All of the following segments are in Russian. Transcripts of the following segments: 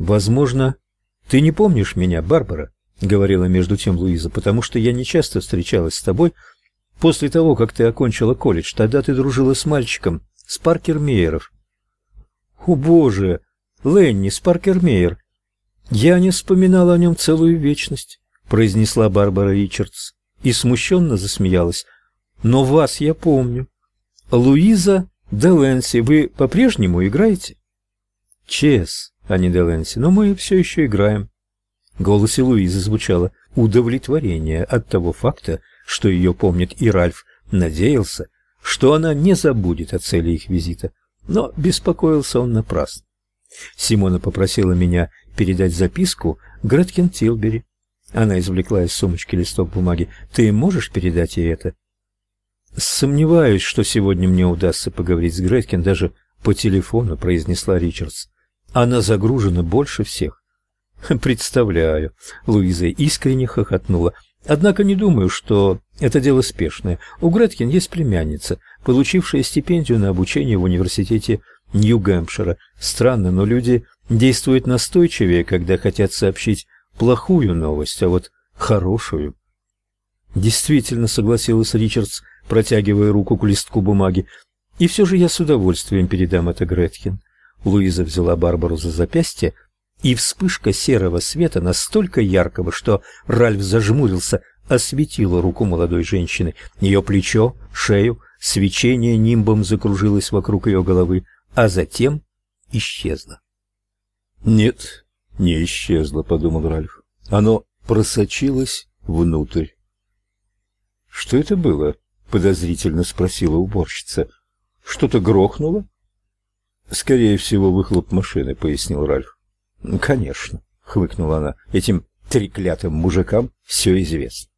Возможно, ты не помнишь меня, Барбара, говорила между тем Луиза, потому что я не часто встречалась с тобой после того, как ты окончила колледж. Тогда ты дружила с мальчиком, с Паркер Мейеров. О, боже, Ленни Спаркер Мейер. Я не вспоминала о нем целую вечность, произнесла Барбара Ричардс и смущенно засмеялась. Но вас я помню. Луиза Деленси, вы по-прежнему играете? Чес, а не Деленси, но мы все еще играем. В голосе Луизы звучало удовлетворение от того факта, что ее помнит и Ральф надеялся, что она не забудет о цели их визита, но беспокоился он напрасно. Симона попросила меня передать записку Греткин Тилбери. Она извлекла из сумочки листок бумаги. Ты можешь передать ей это? Сомневаюсь, что сегодня мне удастся поговорить с Греткин даже по телефону, произнесла Ричардс. Она загружена больше всех. Представляю, Луиза искренне хохотнула. Однако не думаю, что это дело спешное. У Греткин есть племянница, получившая стипендию на обучение в университете Нью-Гэмпшира. Странно, но люди действуют настойчивее, когда хотят сообщить плохую новость, а вот хорошую. Действительно, согласилась Ричардс, протягивая руку к листку бумаги. И все же я с удовольствием передам это Греткин. Луиза взяла Барбару за запястье, и вспышка серого света настолько яркого, что Ральф зажмурился, осветила руку молодой женщины. Ее плечо, шею, свечение нимбом закружилось вокруг ее головы, а затем исчезло. Нет, не исчезло, подумал Ральф. Оно просочилось внутрь. Что это было? подозрительно спросила уборщица. Что-то грохнуло? Скорее всего, выхлоп машины, пояснил Ральф. Конечно, хмыкнула она. Этим треклятым мужикам все известно.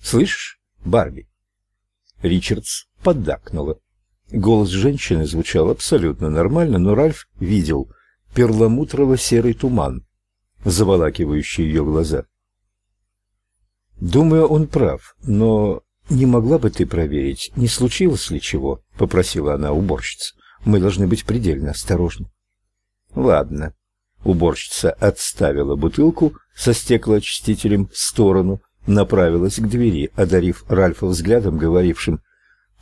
Слышишь, Барби? Ричардс поддакнула. Голос женщины звучал абсолютно нормально, но Ральф видел перламутрово-серый туман, заволакивающий ее глаза. Думаю, он прав, но не могла бы ты проверить, не случилось ли чего, попросила она уборщица. Мы должны быть предельно осторожны. Ладно. Уборщица отставила бутылку со стеклоочистителем в сторону, направилась к двери, одарив Ральфа взглядом, говорившим: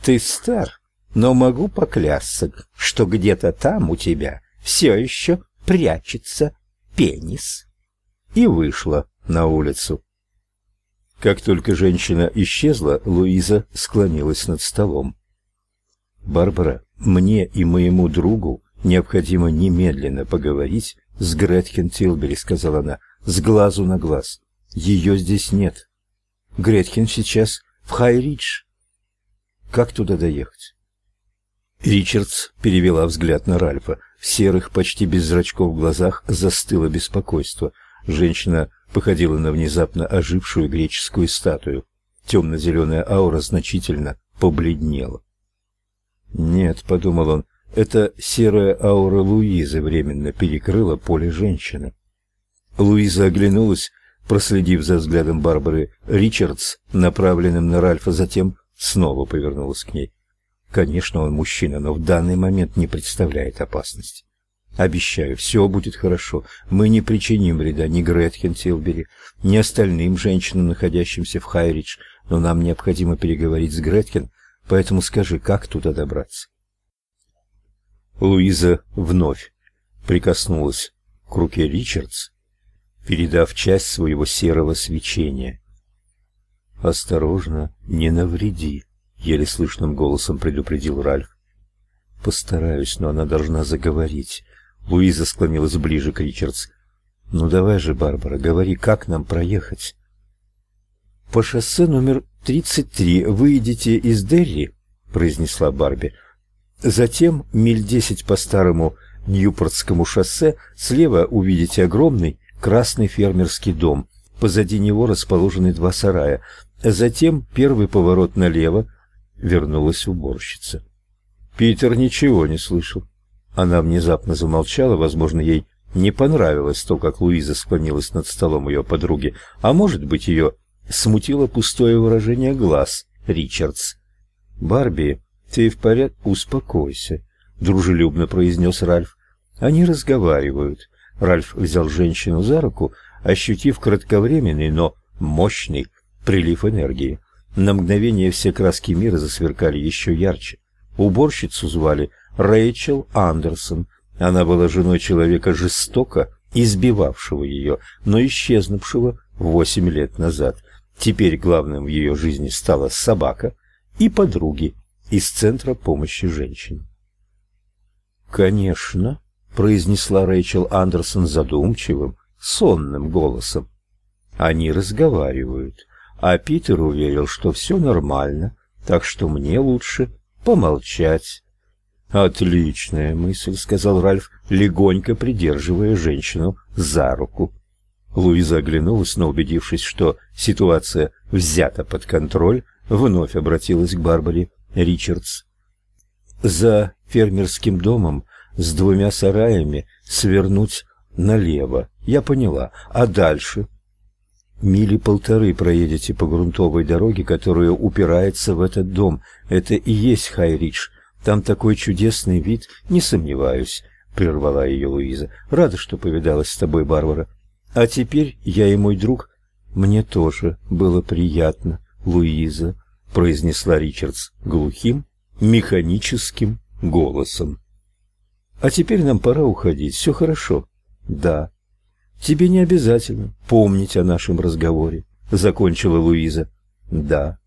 "Ты стар, но могу поклясться, что где-то там у тебя все еще прячется пенис. И вышла на улицу. Как только женщина исчезла, Луиза склонилась над столом. Барбара, мне и моему другу необходимо немедленно поговорить с Гретхен Тилбери, сказала она, с глазу на глаз. Ее здесь нет. Гретхен сейчас в Хайридж. Как туда доехать? Ричардс перевела взгляд на Ральфа. В серых, почти без зрачков глазах застыло беспокойство. Женщина походила на внезапно ожившую греческую статую. Темно-зеленая аура значительно побледнела. «Нет», — подумал он, — «это серая аура Луизы временно перекрыла поле женщины». Луиза оглянулась, проследив за взглядом Барбары Ричардс, направленным на Ральфа, затем снова повернулась к ней. Конечно, он мужчина, но в данный момент не представляет опасности. Обещаю, все будет хорошо. Мы не причиним вреда ни Гретхен Тилбери, ни остальным женщинам, находящимся в Хайридж, но нам необходимо переговорить с Гретхен, поэтому скажи, как туда добраться? Луиза вновь прикоснулась к руке Ричардс, передав часть своего серого свечения. Осторожно, не навреди еле слышным голосом предупредил Ральф. Постараюсь, но она должна заговорить. Луиза склонилась ближе к Ричардс. Ну давай же, Барбара, говори, как нам проехать? По шоссе номер 33 выйдете из Дерри, произнесла Барби. Затем миль десять по старому Ньюпортскому шоссе слева увидите огромный красный фермерский дом. Позади него расположены два сарая. Затем первый поворот налево, вернулась уборщица. Питер ничего не слышал. Она внезапно замолчала, возможно, ей не понравилось то, как Луиза склонилась над столом ее подруги, а может быть, ее смутило пустое выражение глаз Ричардс. «Барби, ты в порядке? Успокойся», — дружелюбно произнес Ральф. «Они разговаривают. Ральф взял женщину за руку, ощутив кратковременный, но мощный прилив энергии. На мгновение все краски мира засверкали еще ярче. Уборщицу звали Рэйчел Андерсон. Она была женой человека жестоко избивавшего ее, но исчезнувшего восемь лет назад. Теперь главным в ее жизни стала собака и подруги из Центра помощи женщин. «Конечно», — произнесла Рэйчел Андерсон задумчивым, сонным голосом. «Они разговаривают, а Питер уверил, что все нормально, так что мне лучше помолчать». «Отличная мысль», — сказал Ральф, легонько придерживая женщину за руку. Луиза оглянулась, но, убедившись, что ситуация взята под контроль, вновь обратилась к Барбаре Ричардс. «За фермерским домом с двумя сараями свернуть налево. Я поняла. А дальше?» «Мили полторы проедете по грунтовой дороге, которая упирается в этот дом. Это и есть Хайридж. Там такой чудесный вид, не сомневаюсь», — прервала ее Луиза. «Рада, что повидалась с тобой, Барбара. А теперь я и мой друг. Мне тоже было приятно, Луиза, произнесла Ричардс глухим, механическим голосом. А теперь нам пора уходить. Все хорошо. Да. Тебе не обязательно помнить о нашем разговоре, закончила Луиза. Да.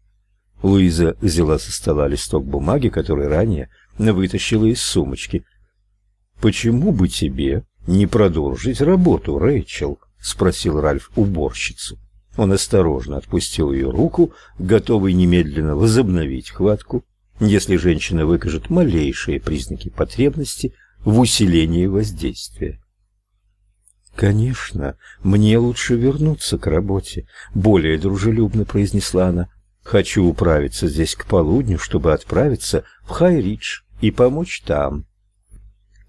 Луиза взяла со стола листок бумаги, который ранее вытащила из сумочки. Почему бы тебе не продолжить работу, Рэйчел? Спросил Ральф уборщицу. Он осторожно отпустил ее руку, готовый немедленно возобновить хватку, если женщина выкажет малейшие признаки потребности в усилении воздействия. Конечно, мне лучше вернуться к работе, более дружелюбно произнесла она. Хочу управиться здесь к полудню, чтобы отправиться в Хайридж и помочь там.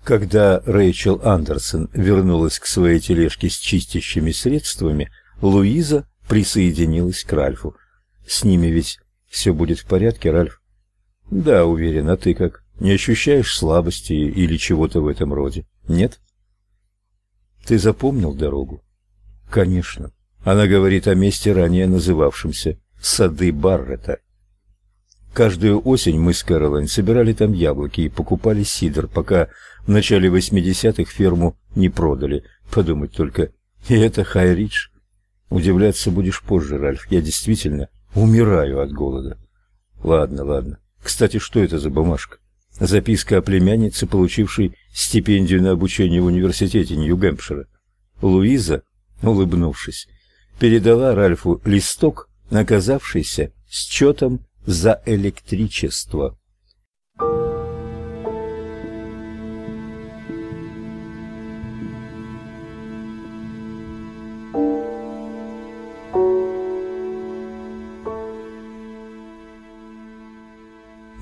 Когда Рэйчел Андерсон вернулась к своей тележке с чистящими средствами, Луиза присоединилась к Ральфу. С ними ведь все будет в порядке, Ральф? Да, уверен, а ты как? Не ощущаешь слабости или чего-то в этом роде? Нет? Ты запомнил дорогу? Конечно. Она говорит о месте ранее называвшемся Сады Баррета. Каждую осень мы с Кэролайн собирали там яблоки и покупали сидр, пока в начале 80-х ферму не продали. Подумать только. И это Хайридж. Удивляться будешь позже, Ральф. Я действительно умираю от голода. Ладно, ладно. Кстати, что это за бумажка? Записка о племяннице, получившей стипендию на обучение в университете Нью-Гэмпшира. Луиза, улыбнувшись, передала Ральфу листок, оказавшийся счетом за электричество.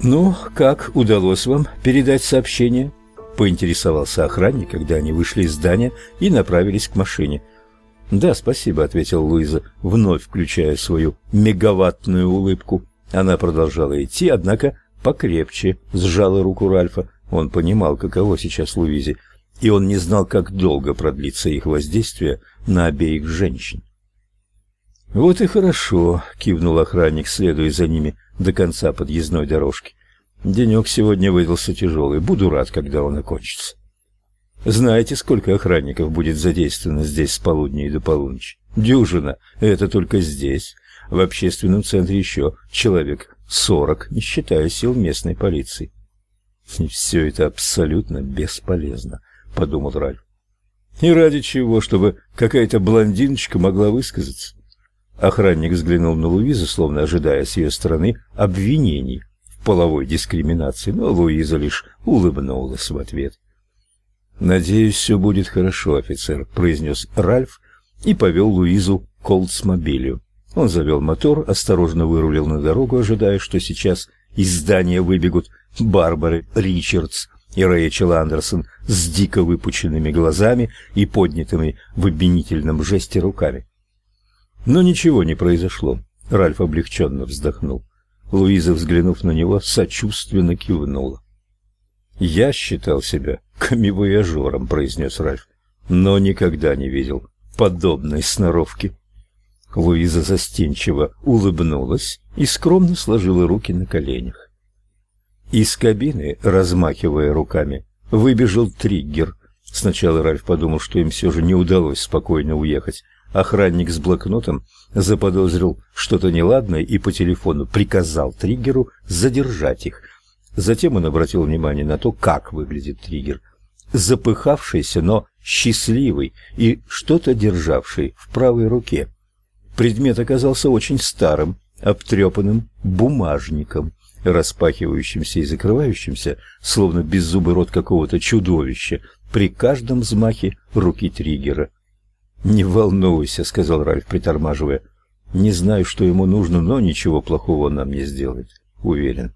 «Ну, как удалось вам передать сообщение?» — поинтересовался охранник, когда они вышли из здания и направились к машине. «Да, спасибо», — ответил Луиза, вновь включая свою мегаваттную улыбку. Она продолжала идти, однако покрепче сжала руку Ральфа. Он понимал, каково сейчас Луизе, и он не знал, как долго продлится их воздействие на обеих женщин. «Вот и хорошо», — кивнул охранник, следуя за ними до конца подъездной дорожки. Денек сегодня выдался тяжелый. Буду рад, когда он окончится. Знаете, сколько охранников будет задействовано здесь с полудня и до полуночи? Дюжина. Это только здесь. В общественном центре еще человек сорок, не считая сил местной полиции. И все это абсолютно бесполезно, подумал Ральф. И ради чего, чтобы какая-то блондиночка могла высказаться? Охранник взглянул на Луизу, словно ожидая с ее стороны обвинений половой дискриминации, но Луиза лишь улыбнулась в ответ. «Надеюсь, все будет хорошо, офицер», — произнес Ральф и повел Луизу к Олдсмобилю. Он завел мотор, осторожно вырулил на дорогу, ожидая, что сейчас из здания выбегут Барбары Ричардс и Рэйчел Андерсон с дико выпученными глазами и поднятыми в обвинительном жесте руками. Но ничего не произошло. Ральф облегченно вздохнул. Луиза, взглянув на него, сочувственно кивнула. «Я считал себя камевояжером», — произнес Ральф. но никогда не видел подобной сноровки. Луиза застенчиво улыбнулась и скромно сложила руки на коленях. Из кабины, размахивая руками, выбежал триггер. Сначала Ральф подумал, что им все же не удалось спокойно уехать. Охранник с блокнотом заподозрил что-то неладное и по телефону приказал триггеру задержать их. Затем он обратил внимание на то, как выглядит триггер. Запыхавшийся, но счастливый и что-то державший в правой руке. Предмет оказался очень старым, обтрепанным бумажником, распахивающимся и закрывающимся, словно беззубый рот какого-то чудовища, при каждом взмахе руки триггера. «Не волнуйся», — сказал Ральф, притормаживая. «Не знаю, что ему нужно, но ничего плохого он нам не сделает, уверен».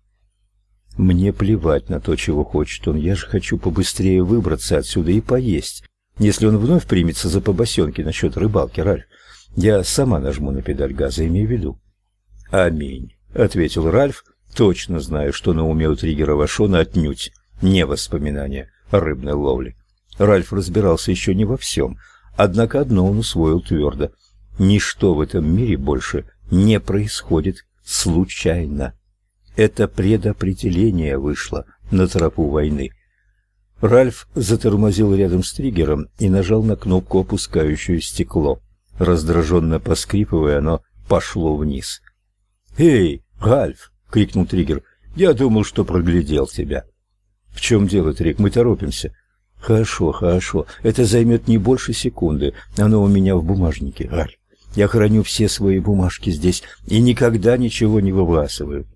«Мне плевать на то, чего хочет он. Я же хочу побыстрее выбраться отсюда и поесть. Если он вновь примется за побосенки насчет рыбалки, Ральф, я сама нажму на педаль газа, имею в виду». «Аминь», — ответил Ральф, точно зная, что на уме у триггера Вашона отнюдь не воспоминания о рыбной ловле. Ральф разбирался еще не во всем, однако одно он усвоил твердо. Ничто в этом мире больше не происходит случайно. Это предопределение вышло на тропу войны. Ральф затормозил рядом с триггером и нажал на кнопку, опускающую стекло. Раздраженно поскрипывая, оно пошло вниз. «Эй, Ральф!» — крикнул триггер. «Я думал, что проглядел тебя». «В чем дело, Трик? Мы торопимся». «Хорошо, хорошо. Это займет не больше секунды. Оно у меня в бумажнике, Ральф. Я храню все свои бумажки здесь и никогда ничего не выбрасываю».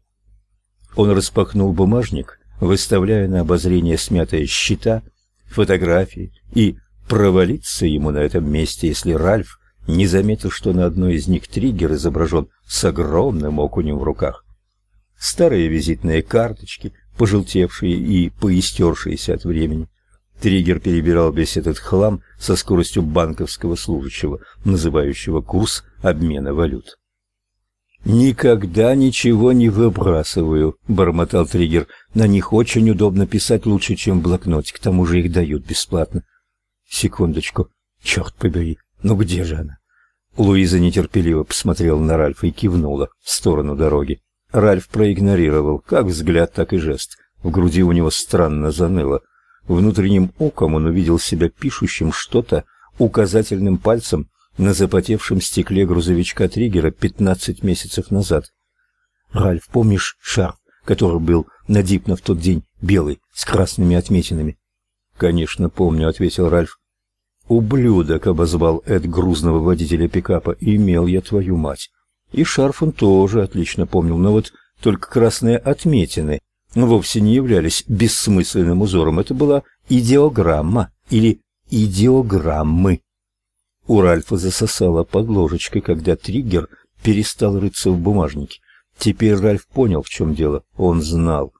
Он распахнул бумажник, выставляя на обозрение смятые счета, фотографии, и провалиться ему на этом месте, если Ральф не заметил, что на одной из них триггер изображен с огромным окунем в руках. Старые визитные карточки, пожелтевшие и поистершиеся от времени. Триггер перебирал весь этот хлам со скоростью банковского служащего, называющего курс обмена валют. «Никогда ничего не выбрасываю», — бормотал Триггер. «На них очень удобно писать лучше, чем в блокноте, к тому же их дают бесплатно». «Секундочку, черт побери, ну где же она?» Луиза нетерпеливо посмотрела на Ральфа и кивнула в сторону дороги. Ральф проигнорировал как взгляд, так и жест. В груди у него странно заныло. Внутренним оком он увидел себя пишущим что-то указательным пальцем на запотевшем стекле грузовичка Триггера 15 месяцев назад. Ральф, помнишь шарф, который был на Дипна в тот день, белый, с красными отметинами? Конечно, помню, ответил Ральф. Ублюдок обозвал Эд грузного водителя пикапа. Имел я твою мать. И шарф он тоже отлично помнил, но вот только красные отметины вовсе не являлись бессмысленным узором. Это была идеограмма или идеограммы. У Ральфа засосало под ложечкой, когда триггер перестал рыться в бумажнике. Теперь Ральф понял, в чем дело. Он знал.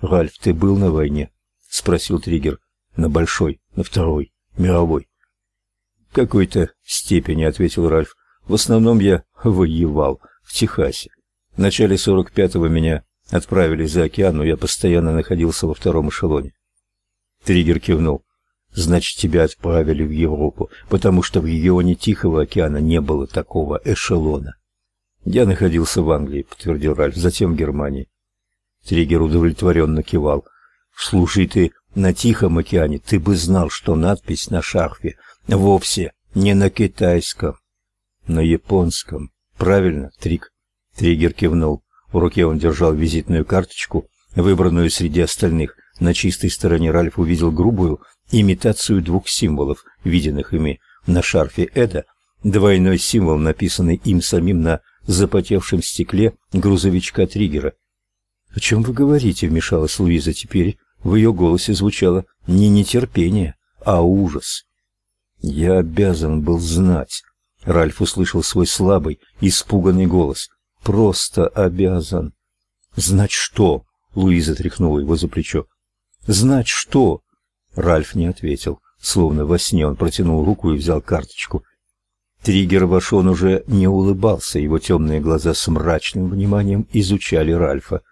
«Ральф, ты был на войне?» — спросил триггер. «На большой, на второй, мировой». «В какой-то степени», — ответил Ральф. «В основном я воевал в Техасе. В начале 45-го меня отправили за океан, но я постоянно находился во втором эшелоне». Триггер кивнул. Значит, тебя отправили в Европу, потому что в регионе Тихого океана не было такого эшелона. Я находился в Англии, подтвердил Ральф, затем в Германии. Триггер удовлетворенно кивал. Слушай ты, на Тихом океане ты бы знал, что надпись на шарфе вовсе не на китайском, на японском. Правильно, Трик? Триггер кивнул. В руке он держал визитную карточку, выбранную среди остальных. На чистой стороне Ральф увидел грубую имитацию двух символов, виденных ими на шарфе Эда, двойной символ, написанный им самим на запотевшем стекле грузовичка Триггера. «О чем вы говорите?» — вмешалась Луиза теперь. В ее голосе звучало не нетерпение, а ужас. «Я обязан был знать». Ральф услышал свой слабый, испуганный голос. «Просто обязан». «Знать что?» — Луиза тряхнула его за плечо. «Знать что?» Ральф не ответил. Словно во сне он протянул руку и взял карточку. Триггер Вашон уже не улыбался, его темные глаза с мрачным вниманием изучали Ральфа.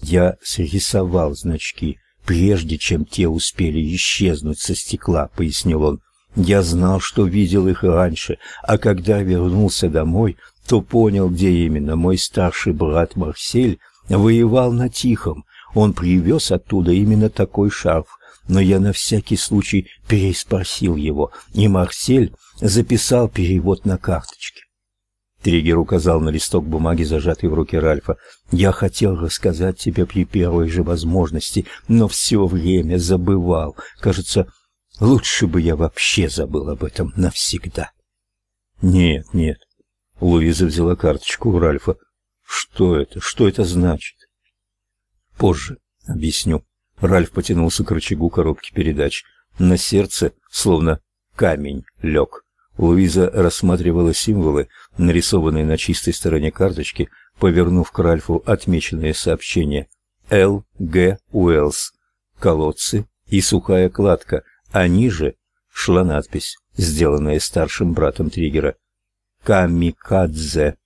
«Я срисовал значки, прежде чем те успели исчезнуть со стекла», — пояснил он. Я знал, что видел их раньше, а когда вернулся домой, то понял, где именно мой старший брат Марсель воевал на Тихом. Он привез оттуда именно такой шарф, но я на всякий случай переспросил его, и Марсель записал перевод на карточке. Триггер указал на листок бумаги, зажатый в руке Ральфа. «Я хотел рассказать тебе при первой же возможности, но все время забывал. Кажется, лучше бы я вообще забыл об этом навсегда». «Нет, нет». Луиза взяла карточку у Ральфа. «Что это? Что это значит?» «Позже объясню». Ральф потянулся к рычагу коробки передач. На сердце словно камень лег. Луиза рассматривала символы, нарисованные на чистой стороне карточки, повернув к Ральфу отмеченное сообщение. Л. Г. Уэллс. Колодцы и сухая кладка, а ниже шла надпись, сделанная старшим братом Триггера. Камикадзе.